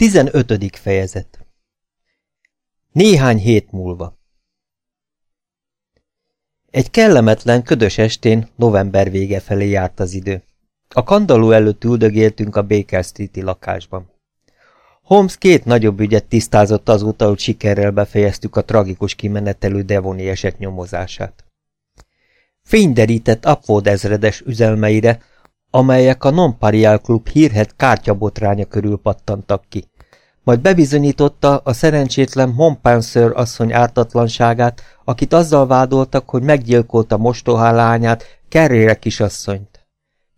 15. fejezet Néhány hét múlva Egy kellemetlen, ködös estén november vége felé járt az idő. A kandaló előtt üldögéltünk a Baker Street-i lakásban. Holmes két nagyobb ügyet tisztázott azóta, hogy sikerrel befejeztük a tragikus kimenetelő Devoni eset nyomozását. Fényderített Upward ezredes üzelmeire, amelyek a Nonparial Klub hírhet kártyabotránya körül pattantak ki. Majd bebizonyította a szerencsétlen Montpensier asszony ártatlanságát, akit azzal vádoltak, hogy meggyilkolta mostohá lányát, Kerére kisasszonyt.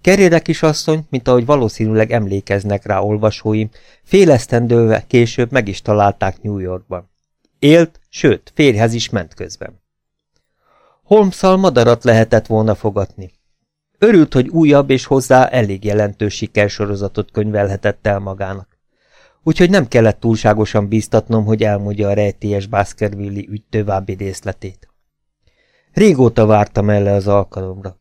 Kerére kisasszony, mint ahogy valószínűleg emlékeznek rá olvasóim, félesztendőve később meg is találták New Yorkban. Élt, sőt, férhez is ment közben. Holmesszal madarat lehetett volna fogatni. Örült, hogy újabb és hozzá elég jelentős sikersorozatot könyvelhetett el magának. Úgyhogy nem kellett túlságosan bíztatnom, hogy elmondja a rejtélyes Baskervilli ügy további részletét. Régóta vártam elle az alkalomra.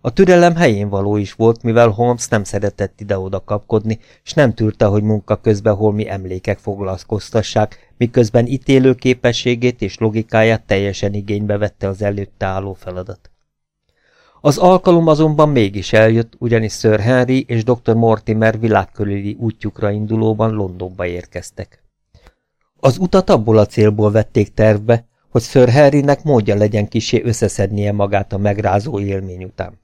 A türelem helyén való is volt, mivel Holmes nem szeretett ide-oda kapkodni, és nem tűrte, hogy munka közben holmi emlékek foglalkoztassák, miközben ítélő képességét és logikáját teljesen igénybe vette az előtte álló feladat. Az alkalom azonban mégis eljött, ugyanis Sir Henry és dr. Mortimer világkörüli útjukra indulóban Londonba érkeztek. Az utat abból a célból vették tervbe, hogy Sir Henrynek módja legyen kisé összeszednie magát a megrázó élmény után.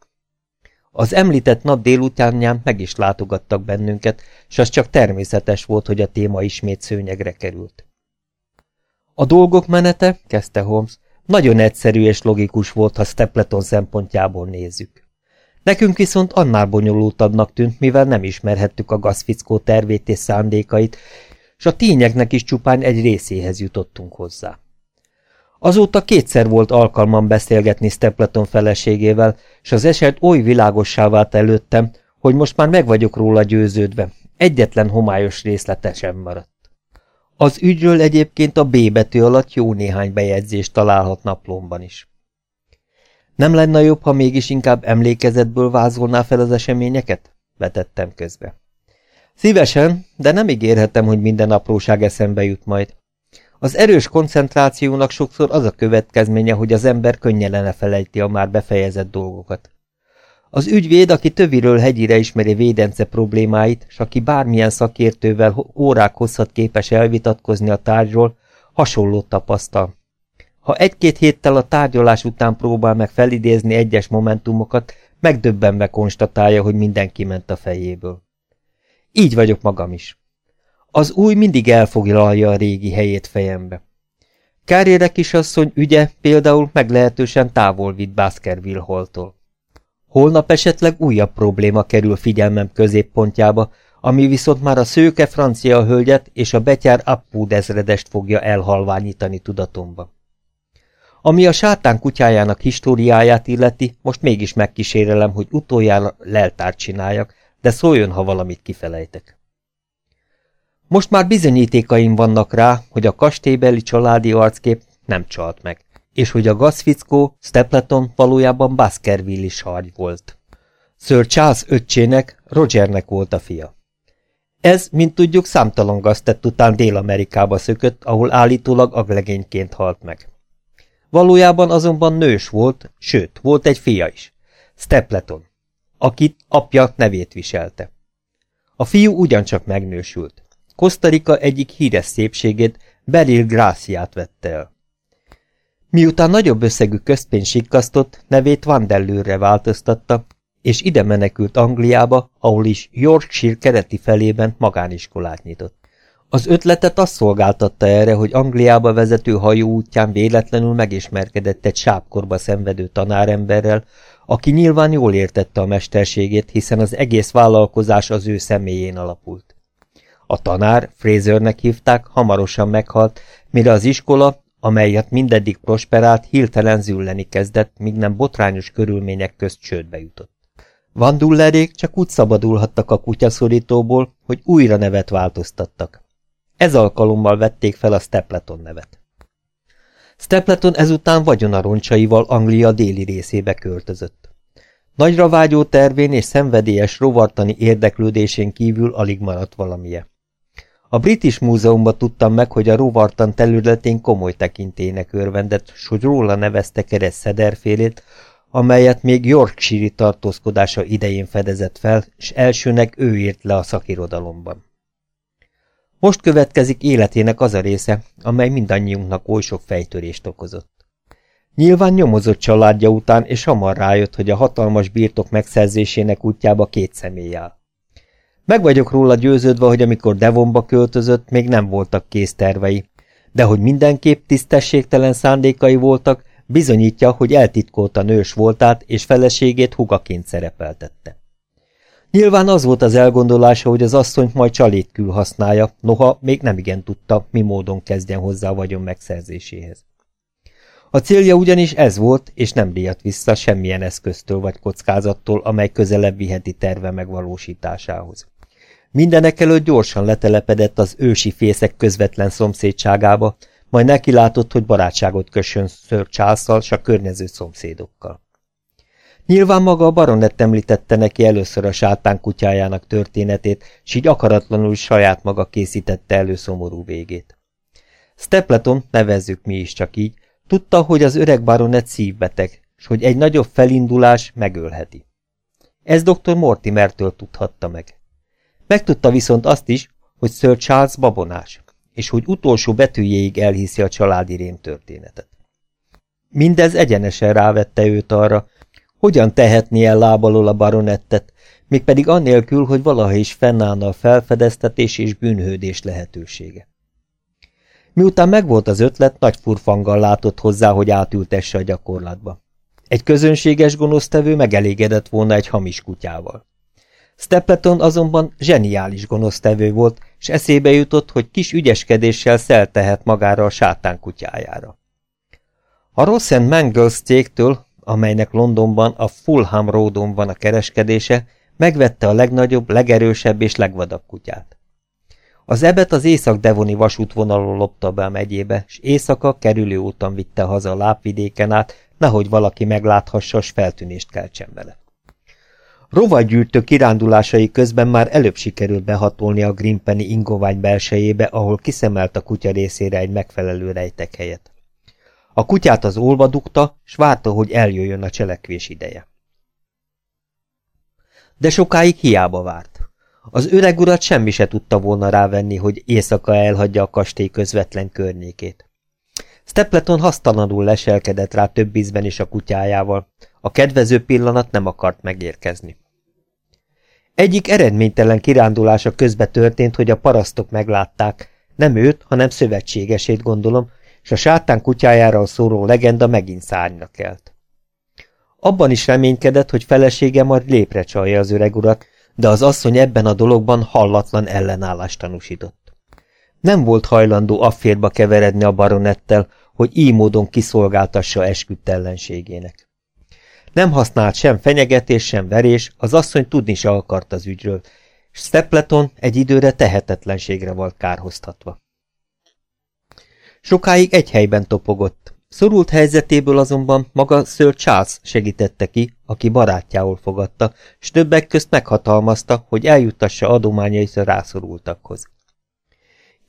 Az említett nap délutánján meg is látogattak bennünket, s az csak természetes volt, hogy a téma ismét szőnyegre került. A dolgok menete, kezdte Holmes, nagyon egyszerű és logikus volt, ha Stapleton szempontjából nézzük. Nekünk viszont annál bonyolultabbnak tűnt, mivel nem ismerhettük a gazfickó tervét és szándékait, és a tényeknek is csupán egy részéhez jutottunk hozzá. Azóta kétszer volt alkalmam beszélgetni Stapleton feleségével, és az eset oly világossá vált előttem, hogy most már meg vagyok róla győződve. Egyetlen homályos részlete sem maradt. Az ügyről egyébként a B betű alatt jó néhány bejegyzést találhat naplomban is. Nem lenne jobb, ha mégis inkább emlékezetből vázolná fel az eseményeket? Vetettem közbe. Szívesen, de nem ígérhetem, hogy minden apróság eszembe jut majd. Az erős koncentrációnak sokszor az a következménye, hogy az ember könnyen elfelejti a már befejezett dolgokat. Az ügyvéd, aki töviről hegyire ismeri védence problémáit, s aki bármilyen szakértővel órák hosszat képes elvitatkozni a tárgyról, hasonlót tapasztal. Ha egy-két héttel a tárgyalás után próbál meg felidézni egyes momentumokat, megdöbbenve konstatálja, hogy minden kiment a fejéből. Így vagyok magam is. Az új mindig elfoglalja a régi helyét fejembe. Kárére kisasszony ügye például meglehetősen távol vitt Baskerville holtól. Holnap esetleg újabb probléma kerül figyelmem középpontjába, ami viszont már a szőke francia hölgyet és a betyár Appud ezredest fogja elhalványítani tudatomba. Ami a sátán kutyájának históriáját illeti, most mégis megkísérelem, hogy utoljára leltárt csináljak, de szóljon, ha valamit kifelejtek. Most már bizonyítékaim vannak rá, hogy a kastélybeli családi arckép nem csalt meg és hogy a gazfickó Stapleton valójában Baskerville is hargy volt. Sir Charles öccsének, Rogernek volt a fia. Ez, mint tudjuk, számtalan gaztett után Dél-Amerikába szökött, ahol állítólag aglegényként halt meg. Valójában azonban nős volt, sőt, volt egy fia is, Stapleton, akit apja nevét viselte. A fiú ugyancsak megnősült. Kosztarika egyik híres szépségét, Beryl Graciát vette el. Miután nagyobb összegű közpénz sikkasztott, nevét Vandellőrre változtatta, és ide menekült Angliába, ahol is Yorkshire kereti felében magániskolát nyitott. Az ötletet azt szolgáltatta erre, hogy Angliába vezető hajó útján véletlenül megismerkedett egy sápkorba szenvedő tanáremberrel, aki nyilván jól értette a mesterségét, hiszen az egész vállalkozás az ő személyén alapult. A tanár, Frasernek hívták, hamarosan meghalt, mire az iskola, amelyet mindeddig prosperált, hirtelen zülleni kezdett, míg nem botrányos körülmények közt csődbe jutott. Vandullerék csak úgy szabadulhattak a kutyaszorítóból, hogy újra nevet változtattak. Ez alkalommal vették fel a Stapleton nevet. Stapleton ezután vagyonaroncsaival Anglia déli részébe költözött. Nagyra vágyó tervén és szenvedélyes rovartani érdeklődésén kívül alig maradt valamije. A British Múzeumban tudtam meg, hogy a rovartan területén komoly tekintének örvendett, s hogy róla nevezte kereszt szederfélét, amelyet még Yorkshire tartózkodása idején fedezett fel, és elsőnek ő írt le a szakirodalomban. Most következik életének az a része, amely mindannyiunknak oly sok fejtörést okozott. Nyilván nyomozott családja után, és hamar rájött, hogy a hatalmas birtok megszerzésének útjába két személy áll. Meg vagyok róla győződve, hogy amikor Devonba költözött, még nem voltak késztervei, de hogy mindenképp tisztességtelen szándékai voltak, bizonyítja, hogy eltitkolta nős voltát, és feleségét hugaként szerepeltette. Nyilván az volt az elgondolása, hogy az asszonyt majd csalétkül használja, noha még nem igen tudta, mi módon kezdjen hozzá a vagyon megszerzéséhez. A célja ugyanis ez volt, és nem díjat vissza semmilyen eszköztől vagy kockázattól, amely közelebb viheti terve megvalósításához. Mindenek előtt gyorsan letelepedett az ősi fészek közvetlen szomszédságába, majd neki látott, hogy barátságot kössön Sir charles s a környező szomszédokkal. Nyilván maga a baronett említette neki először a sátán kutyájának történetét, s így akaratlanul saját maga készítette elő szomorú végét. Stepleton, nevezzük mi is csak így, tudta, hogy az öreg baronett szívbeteg, s hogy egy nagyobb felindulás megölheti. Ez dr. Mortimertől tudhatta meg. Megtudta viszont azt is, hogy Sir Charles babonás, és hogy utolsó betűjéig elhiszi a családi rém történetet. Mindez egyenesen rávette őt arra, hogyan tehetné el lábalól a baronettet, mégpedig annélkül, hogy valaha is fennállna a felfedeztetés és bűnhődés lehetősége. Miután megvolt az ötlet, nagy furfanggal látott hozzá, hogy átültesse a gyakorlatba. Egy közönséges gonosztevő megelégedett volna egy hamis kutyával. Stapleton azonban zseniális gonosztevő volt, és eszébe jutott, hogy kis ügyeskedéssel szeltehet magára a sátán kutyájára. A Ross Mangles cégtől, amelynek Londonban a Fulham Roadon van a kereskedése, megvette a legnagyobb, legerősebb és legvadabb kutyát. Az ebet az észak-devoni vasútvonalon lopta be a megyébe, és éjszaka kerülő úton vitte haza a lápvidéken át, nehogy valaki megláthassa, s feltűnést keltsen vele. Rovagyűjtő kirándulásai közben már előbb sikerült behatolni a Grimpeni ingovány belsejébe, ahol kiszemelt a kutya részére egy megfelelő rejtek helyet. A kutyát az olva dugta, s várta, hogy eljöjjön a cselekvés ideje. De sokáig hiába várt. Az öreg urat semmi se tudta volna rávenni, hogy éjszaka elhagyja a kastély közvetlen környékét. Stepleton hasztalanul leselkedett rá több ízben is a kutyájával. A kedvező pillanat nem akart megérkezni. Egyik eredménytelen kirándulása közbe történt, hogy a parasztok meglátták, nem őt, hanem szövetségesét gondolom, és a sátán kutyájáról szóró legenda megint szárnyra kelt. Abban is reménykedett, hogy felesége majd lépre csalja az öreg urat, de az asszony ebben a dologban hallatlan ellenállást tanúsított. Nem volt hajlandó afférba keveredni a baronettel, hogy így módon kiszolgáltassa esküdt ellenségének. Nem használt sem fenyegetés, sem verés, az asszony tudni se akart az ügyről, és Stepleton egy időre tehetetlenségre volt kárhoztatva. Sokáig egy helyben topogott. Szorult helyzetéből azonban maga Sir Charles segítette ki, aki barátjául fogadta, s többek közt meghatalmazta, hogy eljuttassa adományait a rászorultakhoz.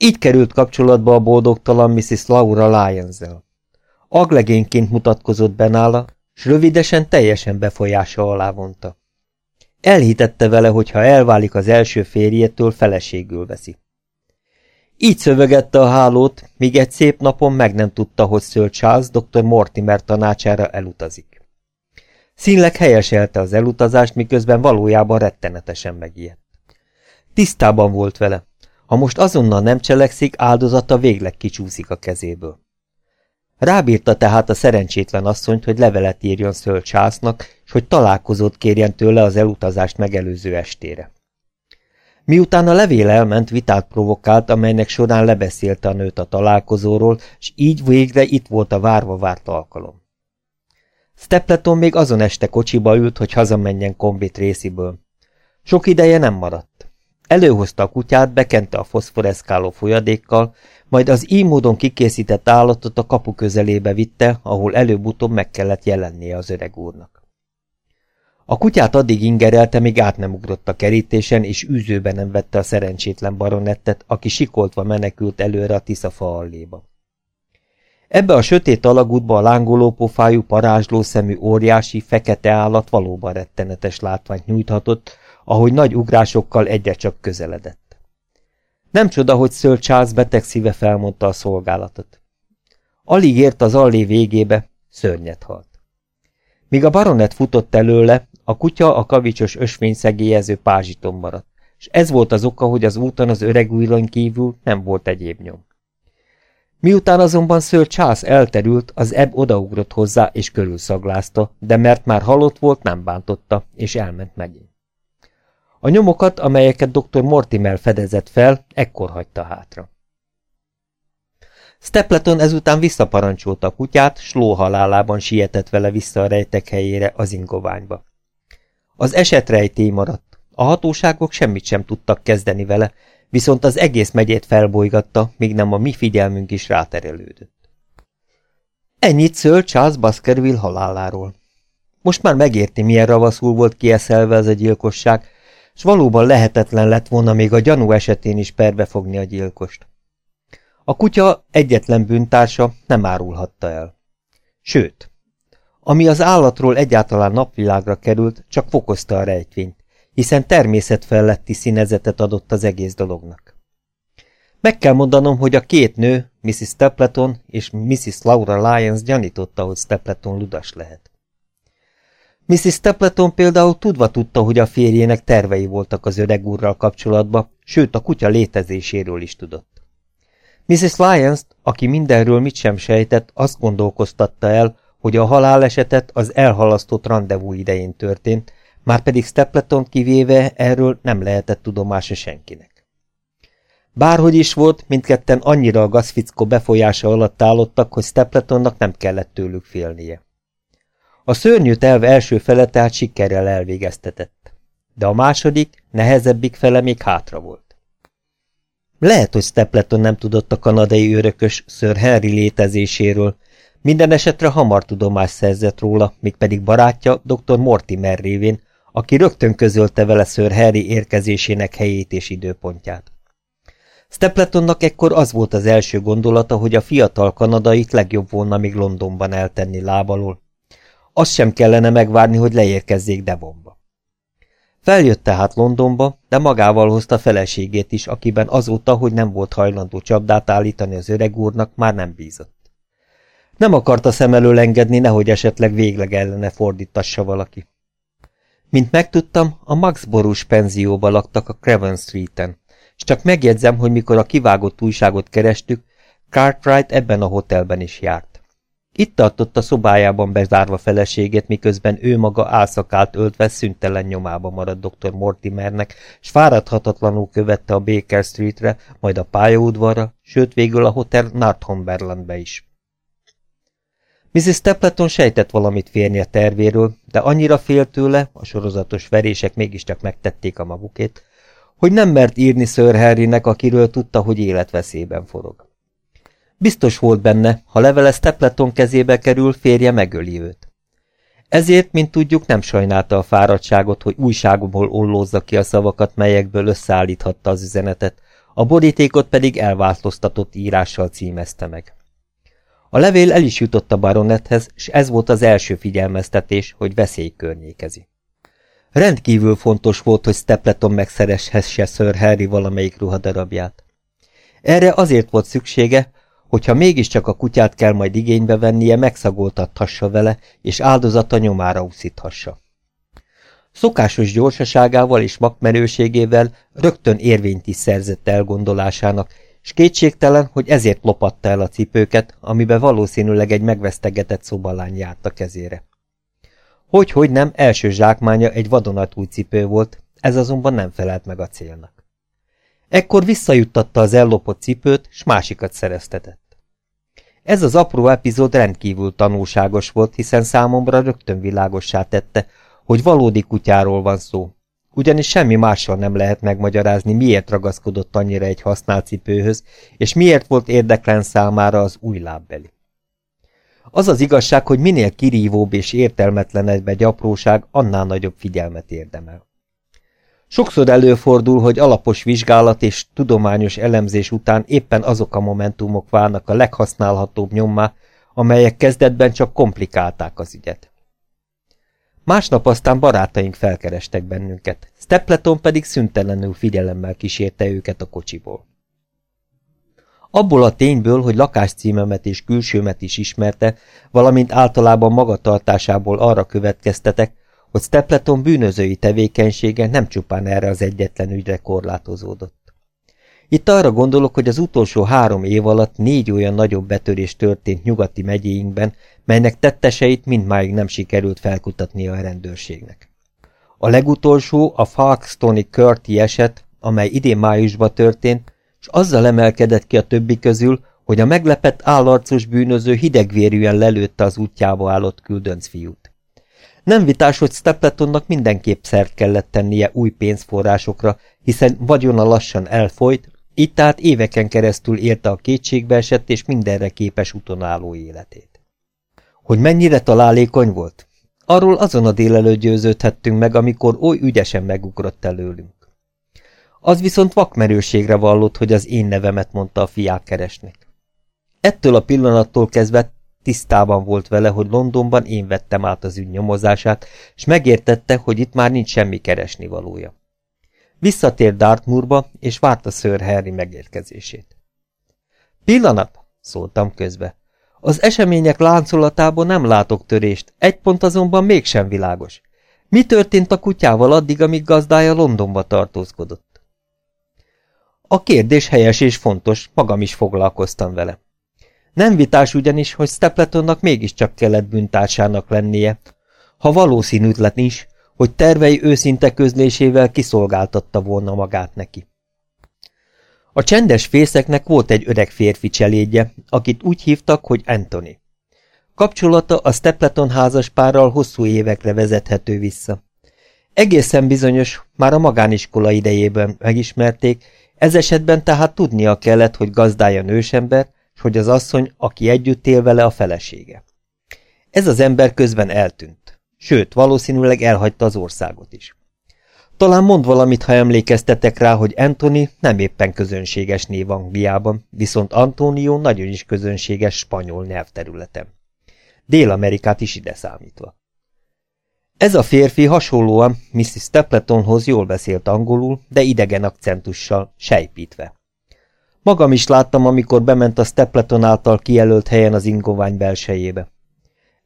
Így került kapcsolatba a boldogtalan Mrs. Laura Lyons-zel. Aglegényként mutatkozott be nála, s rövidesen teljesen befolyása alá vonta. Elhitette vele, hogy ha elválik az első férjétől, feleségül veszi. Így szövegette a hálót, míg egy szép napon meg nem tudta, hogy Sir Charles dr. Mortimer tanácsára elutazik. Színleg helyeselte az elutazást, miközben valójában rettenetesen megijedt. Tisztában volt vele. Ha most azonnal nem cselekszik, áldozata végleg kicsúszik a kezéből. Rábírta tehát a szerencsétlen asszonyt, hogy levelet írjon Sir Charlesnak, és hogy találkozót kérjen tőle az elutazást megelőző estére. Miután a levél elment, vitát provokált, amelynek során lebeszélte a nőt a találkozóról, és így végre itt volt a várva várt alkalom. Stepleton még azon este kocsiba ült, hogy hazamenjen kombit résziből. Sok ideje nem maradt. Előhozta a kutyát, bekente a foszforeszkáló folyadékkal, majd az így módon kikészített állatot a kapu közelébe vitte, ahol előbb-utóbb meg kellett jelennie az öreg úrnak. A kutyát addig ingerelte, míg át nem ugrott a kerítésen, és űzőben nem vette a szerencsétlen baronettet, aki sikoltva menekült előre a Tiszafa alléba. Ebbe a sötét alagútba a lángoló pofájú, parázsló szemű óriási, fekete állat valóban rettenetes látványt nyújthatott, ahogy nagy ugrásokkal egyre csak közeledett. Nem csoda, hogy Sir Charles beteg szíve felmondta a szolgálatot. Alig ért az allé végébe, szörnyet halt. Míg a baronet futott előle, a kutya a kavicsos ösvény szegélyező pázsiton maradt, és ez volt az oka, hogy az úton az öreg újlany kívül nem volt egyéb nyom. Miután azonban Sir Charles elterült, az ebb odaugrott hozzá és körülszaglázta, de mert már halott volt, nem bántotta, és elment megint. A nyomokat, amelyeket dr. Mortimer fedezett fel, ekkor hagyta hátra. Stapleton ezután visszaparancsolta a kutyát, s halálában sietett vele vissza a rejtek helyére, az ingoványba. Az eset rejtély maradt. A hatóságok semmit sem tudtak kezdeni vele, viszont az egész megyét felbolygatta, míg nem a mi figyelmünk is ráterelődött. Ennyit szöl Charles Baskerville haláláról. Most már megérti, milyen ravaszul volt kieszelve az a gyilkosság, s valóban lehetetlen lett volna még a gyanú esetén is perbefogni a gyilkost. A kutya egyetlen bűntársa nem árulhatta el. Sőt, ami az állatról egyáltalán napvilágra került, csak fokozta a rejtvényt, hiszen természetfelletti színezetet adott az egész dolognak. Meg kell mondanom, hogy a két nő, Mrs. Stapleton és Mrs. Laura Lyons gyanította, hogy Stapleton ludas lehet. Mrs. Stapleton például tudva tudta, hogy a férjének tervei voltak az öreg úrral kapcsolatban, sőt a kutya létezéséről is tudott. Mrs. Lyons, aki mindenről mit sem sejtett, azt gondolkoztatta el, hogy a halálesetet az elhalasztott rendezvú idején történt, már pedig Stapleton kivéve erről nem lehetett tudomása senkinek. Bárhogy is volt, mindketten annyira a gazfickó befolyása alatt állottak, hogy Stapletonnak nem kellett tőlük félnie. A szörnyű terv első fele sikerrel elvégeztetett, de a második, nehezebbik fele még hátra volt. Lehet, hogy Stapleton nem tudott a kanadai örökös Sir Henry létezéséről, minden esetre hamar tudomást szerzett róla, míg pedig barátja dr. Mortimer révén, aki rögtön közölte vele Sir Harry érkezésének helyét és időpontját. Stapletonnak ekkor az volt az első gondolata, hogy a fiatal kanadait legjobb volna még Londonban eltenni lábalól. Azt sem kellene megvárni, hogy leérkezzék Devonba. Feljött tehát Londonba, de magával hozta feleségét is, akiben azóta, hogy nem volt hajlandó csapdát állítani az öreg úrnak, már nem bízott. Nem akarta szem elől engedni, nehogy esetleg végleg ellene fordítassa valaki. Mint megtudtam, a Max Borús penzióba laktak a Craven Street-en, és csak megjegyzem, hogy mikor a kivágott újságot kerestük, Cartwright ebben a hotelben is járt. Itt tartotta szobájában bezárva feleségét, miközben ő maga álszakált öltve szüntelen nyomába maradt dr. Mortimernek, s fáradhatatlanul követte a Baker Streetre, majd a pályaudvarra, sőt végül a hotel Northumberlandbe is. Mrs. Stapleton sejtett valamit férni a tervéről, de annyira fél tőle, a sorozatos verések mégiscsak megtették a magukét, hogy nem mert írni Sir Harrynek, akiről tudta, hogy életveszélyben forog. Biztos volt benne, ha levele Stapleton kezébe kerül, férje megöli őt. Ezért, mint tudjuk, nem sajnálta a fáradtságot, hogy újságomból ollózza ki a szavakat, melyekből összeállíthatta az üzenetet, a borítékot pedig elváltoztatott írással címezte meg. A levél el is jutott a baronethez, és ez volt az első figyelmeztetés, hogy veszély környékezi. Rendkívül fontos volt, hogy Stapleton megszereshesse Sir Harry valamelyik ruhadarabját. Erre azért volt szüksége, hogyha mégiscsak a kutyát kell majd igénybe vennie, megszagoltathassa vele, és áldozata nyomára úszíthassa. Szokásos gyorsaságával és makmerőségével rögtön érvényt is szerzett elgondolásának, és kétségtelen, hogy ezért lopatta el a cipőket, amibe valószínűleg egy megvesztegetett szobalány járt a kezére. Hogy-hogy nem, első zsákmánya egy vadonatúj cipő volt, ez azonban nem felelt meg a célnak. Ekkor visszajuttatta az ellopott cipőt, s másikat szereztetett. Ez az apró epizód rendkívül tanulságos volt, hiszen számomra rögtön világossá tette, hogy valódi kutyáról van szó, ugyanis semmi mással nem lehet megmagyarázni, miért ragaszkodott annyira egy használt cipőhöz, és miért volt érdeklen számára az új lábbeli. Az az igazság, hogy minél kirívóbb és értelmetlenebb egy apróság, annál nagyobb figyelmet érdemel. Sokszor előfordul, hogy alapos vizsgálat és tudományos elemzés után éppen azok a momentumok válnak a leghasználhatóbb nyommá, amelyek kezdetben csak komplikálták az ügyet. Másnap aztán barátaink felkerestek bennünket, Stepleton pedig szüntelenül figyelemmel kísérte őket a kocsiból. Abból a tényből, hogy lakáscímemet és külsőmet is ismerte, valamint általában magatartásából arra következtetek, hogy Stepleton bűnözői tevékenysége nem csupán erre az egyetlen ügyre korlátozódott. Itt arra gondolok, hogy az utolsó három év alatt négy olyan nagyobb betörés történt nyugati megyéinkben, melynek tetteseit mindmáig nem sikerült felkutatnia a rendőrségnek. A legutolsó a Falkstoni Körti eset, amely idén májusban történt, és azzal emelkedett ki a többi közül, hogy a meglepett állarcos bűnöző hidegvérűen lelőtte az útjába állott küldönc fiút. Nem vitás, hogy Stapletonnak mindenképp szert kellett tennie új pénzforrásokra, hiszen vagyona lassan elfolyt, így tehát éveken keresztül érte a kétségbeesett és mindenre képes úton álló életét. Hogy mennyire találékony volt? Arról azon a délelőtt győződhettünk meg, amikor oly ügyesen megugrott előlünk. Az viszont vakmerőségre vallott, hogy az én nevemet mondta a fiák. Ettől a pillanattól kezdve tisztában volt vele, hogy Londonban én vettem át az ügy nyomozását, és megértette, hogy itt már nincs semmi keresni valója. Visszatért Dartmoorba, és várta Sir Harry megérkezését. Pillanat, szóltam közbe. Az események láncolatában nem látok törést, egy pont azonban mégsem világos. Mi történt a kutyával addig, amíg gazdája Londonba tartózkodott? A kérdés helyes és fontos, magam is foglalkoztam vele. Nem vitás ugyanis, hogy Stapletonnak mégiscsak kellett bűntársának lennie, ha valószínűtlen is, hogy tervei őszinte közlésével kiszolgáltatta volna magát neki. A csendes fészeknek volt egy öreg férfi cselédje, akit úgy hívtak, hogy Anthony. Kapcsolata a Stapleton házaspárral hosszú évekre vezethető vissza. Egészen bizonyos, már a magániskola idejében megismerték, ez esetben tehát tudnia kellett, hogy gazdája nősember, hogy az asszony, aki együtt él vele, a felesége. Ez az ember közben eltűnt. Sőt, valószínűleg elhagyta az országot is. Talán mond valamit, ha emlékeztetek rá, hogy Anthony nem éppen közönséges név Angliában, viszont Antonio nagyon is közönséges spanyol nyelvterületen. Dél-Amerikát is ide számítva. Ez a férfi hasonlóan Mrs. Stapletonhoz jól beszélt angolul, de idegen akcentussal, sejpítve. Magam is láttam, amikor bement a Stapleton által kijelölt helyen az ingovány belsejébe.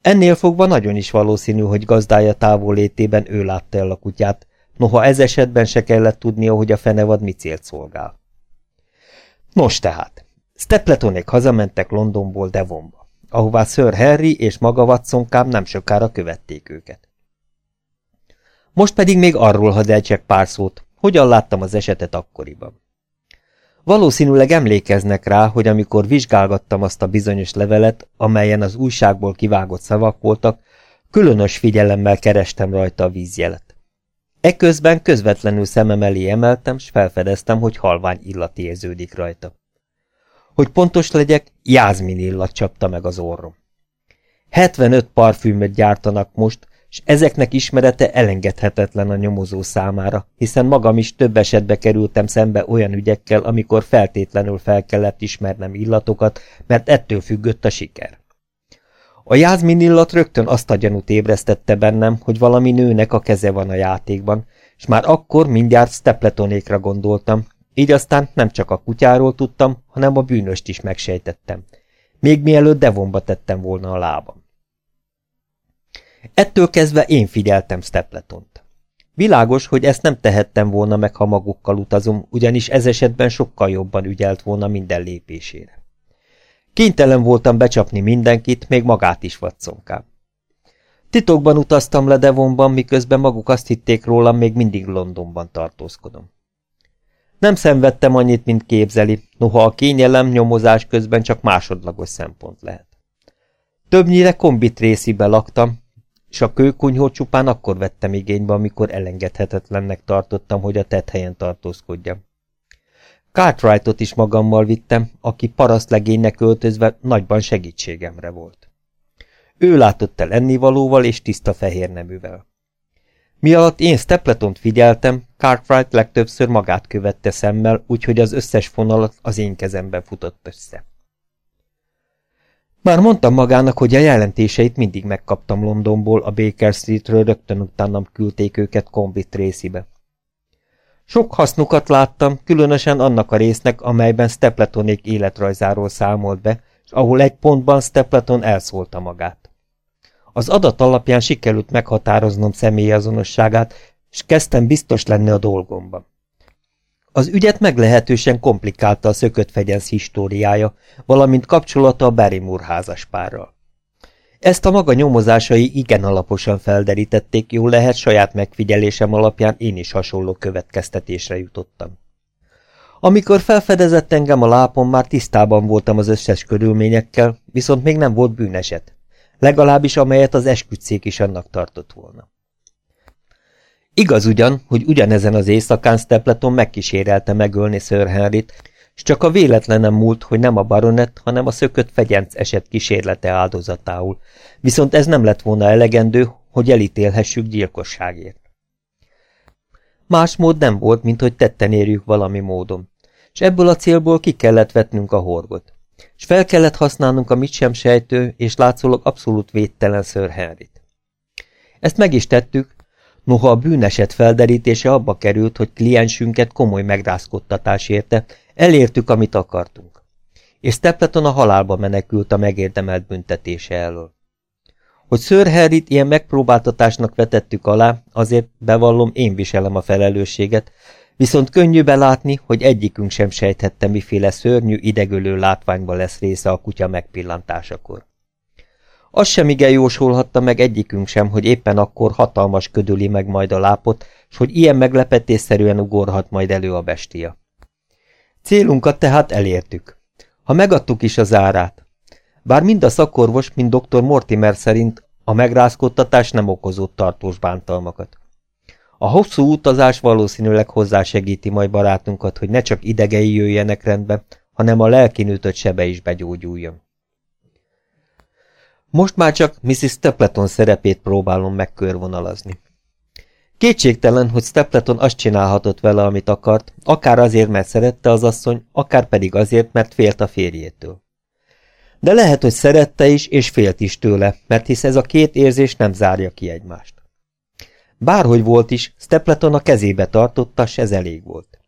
Ennél fogva nagyon is valószínű, hogy gazdája távollétében ő látta el a kutyát, noha ez esetben se kellett tudnia, hogy a fenevad mi célt szolgál. Nos tehát, Stepletonék hazamentek Londonból Devonba, ahová Sir Harry és maga Watsonkám nem sokára követték őket. Most pedig még arról hadd elcsek pár szót, hogyan láttam az esetet akkoriban. Valószínűleg emlékeznek rá, hogy amikor vizsgálgattam azt a bizonyos levelet, amelyen az újságból kivágott szavak voltak, különös figyelemmel kerestem rajta a vízjelet. Eközben közvetlenül szemem elé emeltem, s felfedeztem, hogy halvány illat érződik rajta. Hogy pontos legyek, jázmin illat csapta meg az orrom. 75 parfümöt gyártanak most, és ezeknek ismerete elengedhetetlen a nyomozó számára, hiszen magam is több esetbe kerültem szembe olyan ügyekkel, amikor feltétlenül fel kellett ismernem illatokat, mert ettől függött a siker. A jázmin illat rögtön azt a gyanút ébresztette bennem, hogy valami nőnek a keze van a játékban, és már akkor mindjárt Stepletonékra gondoltam, így aztán nem csak a kutyáról tudtam, hanem a bűnöst is megsejtettem. Még mielőtt Devonba tettem volna a lábam. Ettől kezdve én figyeltem Stepletont. Világos, hogy ezt nem tehettem volna meg, ha magukkal utazom, ugyanis ez esetben sokkal jobban ügyelt volna minden lépésére. Kénytelen voltam becsapni mindenkit, még magát is vadszonkám. Titokban utaztam le Devonban, miközben maguk azt hitték rólam, még mindig Londonban tartózkodom. Nem szenvedtem annyit, mint képzeli, noha a kényelem nyomozás közben csak másodlagos szempont lehet. Többnyire kombit részibe laktam, és a kőkunyhó csupán akkor vettem igénybe, amikor elengedhetetlennek tartottam, hogy a tett helyen tartózkodjam. Cartwrightot is magammal vittem, aki parasztlegénynek öltözve nagyban segítségemre volt. Ő látott el ennivalóval és tiszta fehér neművel. Mi alatt én Stepletont figyeltem, Cartwright legtöbbször magát követte szemmel, úgyhogy az összes fonalat az én kezemben futott össze. Már mondtam magának, hogy a jelentéseit mindig megkaptam Londonból, a Baker Streetről rögtön utánam küldték őket Convict Tracybe. Sok hasznukat láttam, különösen annak a résznek, amelyben Stepletonék életrajzáról számolt be, és ahol egy pontban Stepleton elszólta magát. Az adat alapján sikerült meghatároznom személyazonosságát, és kezdtem biztos lenni a dolgomban. Az ügyet meglehetősen komplikálta a szökött fegyensz históriája, valamint kapcsolata a Barrymore házaspárral. Ezt a maga nyomozásai igen alaposan felderítették, jól lehet saját megfigyelésem alapján én is hasonló következtetésre jutottam. Amikor felfedezett engem a lápon, már tisztában voltam az összes körülményekkel, viszont még nem volt bűneset, legalábbis amelyet az esküdszék is annak tartott volna. Igaz ugyan, hogy ugyanezen az éjszakán Stapleton megkísérelte megölni Sir Henryt, és csak a véletlenem múlt, hogy nem a baronet, hanem a szökött fegyenc esett kísérlete áldozatául, viszont ez nem lett volna elegendő, hogy elítélhessük gyilkosságért. Más mód nem volt, mint hogy tetten érjük valami módon, és ebből a célból ki kellett vetnünk a horgot, és fel kellett használnunk a mit sem sejtő és látszólag abszolút védtelen Sir Henryt. Ezt meg is tettük, Noha a bűneset felderítése abba került, hogy kliensünket komoly megrázkodtatás érte, elértük, amit akartunk. És Stapleton a halálba menekült a megérdemelt büntetése elől. Hogy Sir Harryt ilyen megpróbáltatásnak vetettük alá, azért bevallom, én viselem a felelősséget, viszont könnyű belátni, hogy egyikünk sem sejthette, miféle szörnyű, idegölő látványba lesz része a kutya megpillantásakor. Az sem igen jósolhatta meg egyikünk sem, hogy éppen akkor hatalmas ködüli meg majd a lápot, s hogy ilyen meglepetésszerűen ugorhat majd elő a bestia. Célunkat tehát elértük. Ha megadtuk is az árát. Bár mind a szakorvos, mind dr. Mortimer szerint a megrázkodtatás nem okozott tartós bántalmakat. A hosszú utazás valószínűleg hozzásegíti majd barátunkat, hogy ne csak idegei jöjjenek rendbe, hanem a lelkinőtött sebe is begyógyuljon. Most már csak Mrs. Stapleton szerepét próbálom megkörvonalazni. Kétségtelen, hogy Stapleton azt csinálhatott vele, amit akart, akár azért, mert szerette az asszony, akár pedig azért, mert félt a férjétől. De lehet, hogy szerette is, és félt is tőle, mert hisz ez a két érzés nem zárja ki egymást. Bárhogy volt is, Stapleton a kezébe tartotta, s ez elég volt.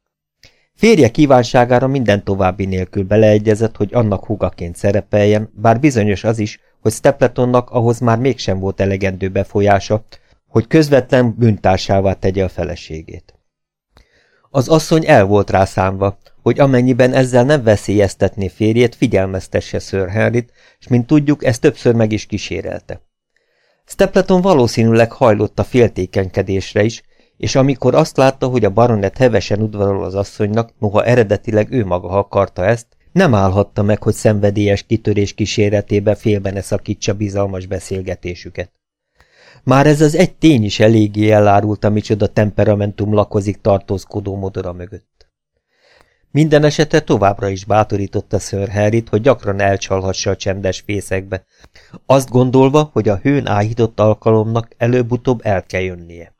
Férje kívánságára minden további nélkül beleegyezett, hogy annak hugaként szerepeljen, bár bizonyos az is, hogy Stapletonnak ahhoz már mégsem volt elegendő befolyása, hogy közvetlen bűntársává tegye a feleségét. Az asszony el volt rá számva, hogy amennyiben ezzel nem veszélyeztetné férjét, figyelmeztesse Sir Henryt, és mint tudjuk, ezt többször meg is kísérelte. Stapleton valószínűleg hajlott a féltékenykedésre is, és amikor azt látta, hogy a baronet hevesen udvarol az asszonynak, noha eredetileg ő maga akarta ezt, nem állhatta meg, hogy szenvedélyes kitörés kíséretébe félbene szakítsa bizalmas beszélgetésüket. Már ez az egy tény is eléggé elárult, amicsoda temperamentum lakozik tartózkodó modora mögött. Minden esetre továbbra is bátorította Sir Harryt, hogy gyakran elcsalhassa a csendes fészekbe, azt gondolva, hogy a hőn áhított alkalomnak előbb-utóbb el kell jönnie.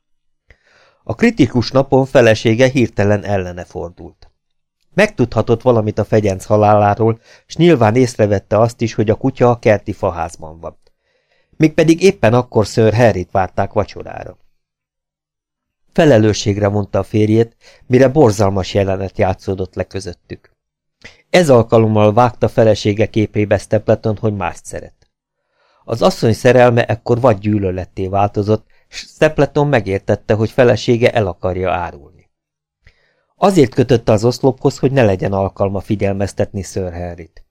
A kritikus napon felesége hirtelen ellene fordult. Megtudhatott valamit a fegyenc haláláról, s nyilván észrevette azt is, hogy a kutya a kerti faházban van. Mégpedig éppen akkor ször Harryt várták vacsorára. Felelősségre mondta a férjét, mire borzalmas jelenet játszódott le közöttük. Ez alkalommal vágta felesége képébe Stapleton, hogy mást szeret. Az asszony szerelme ekkor vagy gyűlöletté változott, s Stapleton megértette, hogy felesége el akarja árulni. Azért kötötte az oszlophoz, hogy ne legyen alkalma figyelmeztetni Sir Harryt.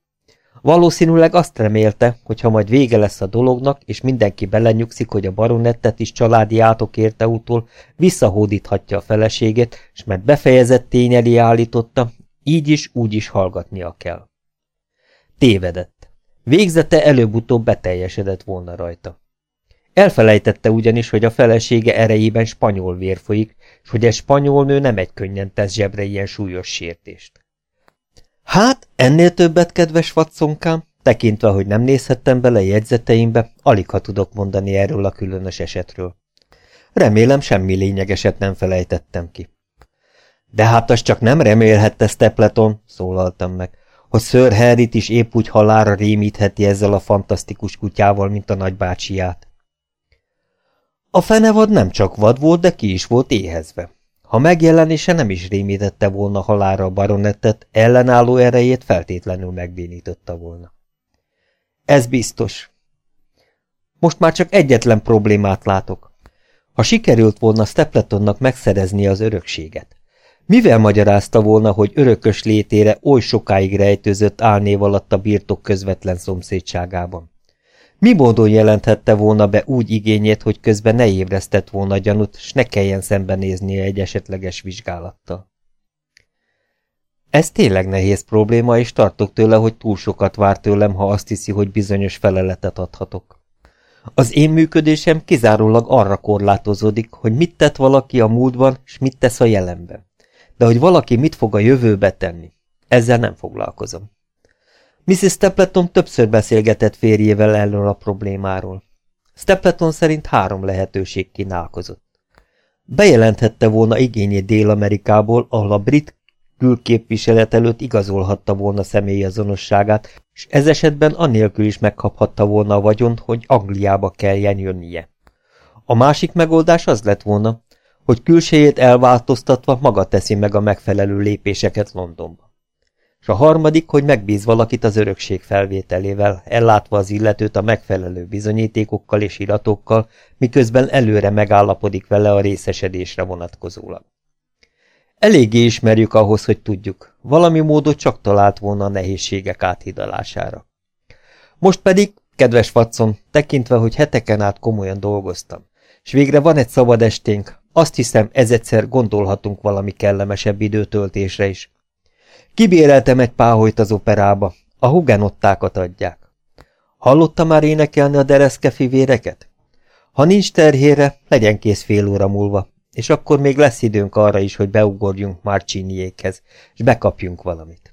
Valószínűleg azt remélte, hogy ha majd vége lesz a dolognak, és mindenki belenyugszik, hogy a baronettet is családi átok érte útól, visszahódíthatja a feleségét, és mert befejezett tény állította, így is, úgy is hallgatnia kell. Tévedett. Végzete előbb-utóbb beteljesedett volna rajta. Elfelejtette ugyanis, hogy a felesége erejében spanyol vér folyik, és hogy egy spanyol nő nem egy könnyen tesz zsebre ilyen súlyos sértést. Hát, ennél többet, kedves vatszonkám, tekintve, hogy nem nézhettem bele jegyzeteimbe, alig ha tudok mondani erről a különös esetről. Remélem, semmi lényegeset nem felejtettem ki. De hát az csak nem remélhette Stepleton, szólaltam meg, hogy Sir Harryt is épp úgy halára rémítheti ezzel a fantasztikus kutyával, mint a nagybácsiát. A fenevad nem csak vad volt, de ki is volt éhezve. Ha megjelenése nem is rémítette volna halára a baronettet, ellenálló erejét feltétlenül megbénította volna. Ez biztos. Most már csak egyetlen problémát látok. Ha sikerült volna Stepletonnak megszerezni az örökséget, mivel magyarázta volna, hogy örökös létére oly sokáig rejtőzött álnév alatt a birtok közvetlen szomszédságában? Mi módon jelenthette volna be úgy igényét, hogy közben ne ébresztett volna gyanút, s ne kelljen szembenéznie egy esetleges vizsgálattal? Ez tényleg nehéz probléma, és tartok tőle, hogy túl sokat vár tőlem, ha azt hiszi, hogy bizonyos feleletet adhatok. Az én működésem kizárólag arra korlátozódik, hogy mit tett valaki a múltban, és mit tesz a jelenben. De hogy valaki mit fog a jövőbe tenni, ezzel nem foglalkozom. Mrs. Stapleton többször beszélgetett férjével erről a problémáról. Stapleton szerint három lehetőség kínálkozott. Bejelenthette volna igényét Dél-Amerikából, ahol a brit külképviselet előtt igazolhatta volna személyi azonosságát, és ez esetben annélkül is megkaphatta volna a vagyont, hogy Angliába kelljen jönnie. A másik megoldás az lett volna, hogy külsejét elváltoztatva maga teszi meg a megfelelő lépéseket Londonba. És a harmadik, hogy megbíz valakit az örökség felvételével, ellátva az illetőt a megfelelő bizonyítékokkal és iratokkal, miközben előre megállapodik vele a részesedésre vonatkozólag. Eléggé ismerjük ahhoz, hogy tudjuk, valami módot csak talált volna a nehézségek áthidalására. Most pedig, kedves Watson, tekintve, hogy heteken át komolyan dolgoztam, és végre van egy szabad esténk, azt hiszem, ez egyszer gondolhatunk valami kellemesebb időtöltésre is. Kibéreltem egy páholyt az operába, a hugenottákat adják. Hallotta már énekelni a dereszke fivéreket? Ha nincs terhére, legyen kész fél óra múlva, és akkor még lesz időnk arra is, hogy beugorjunk Marciniékhez, és bekapjunk valamit.